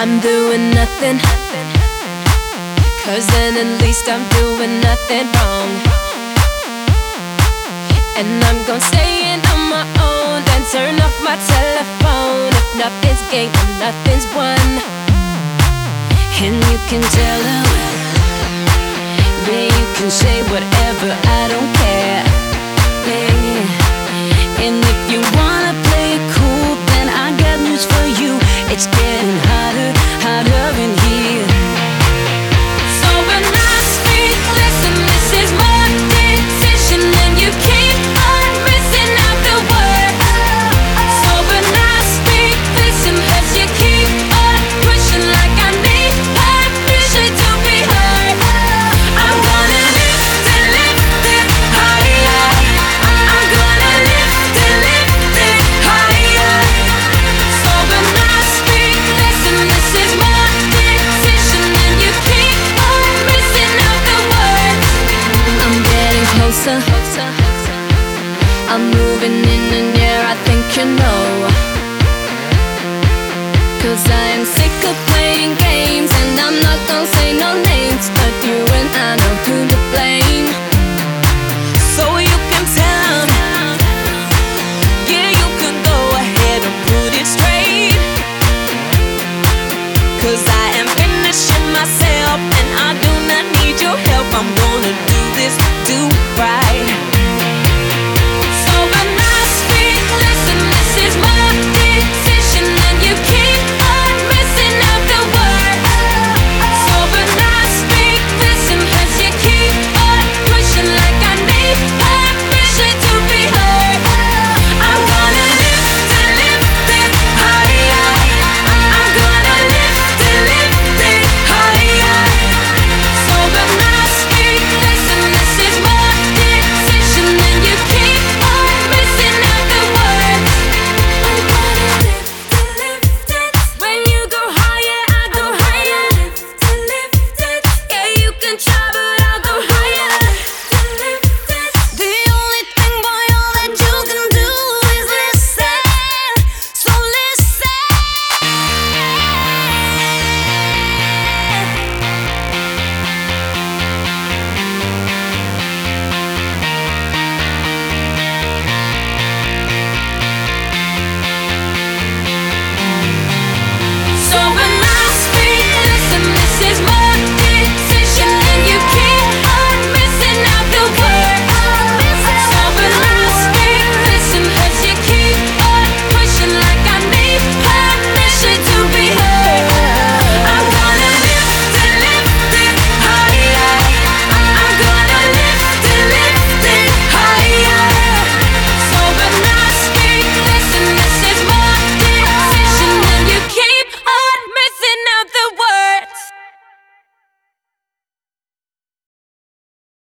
I'm doing nothing. Cause then at least I'm doing nothing wrong. And I'm gonna stay in on my own and turn off my telephone. If nothing's gained and nothing's won. And you can tell them, yeah, you can say whatever, I don't care. And if you wanna play it cool, then I got news for you. It's getting hotter, hotter Cause I am finishing myself and I do not need your help. I'm gonna do this, do right.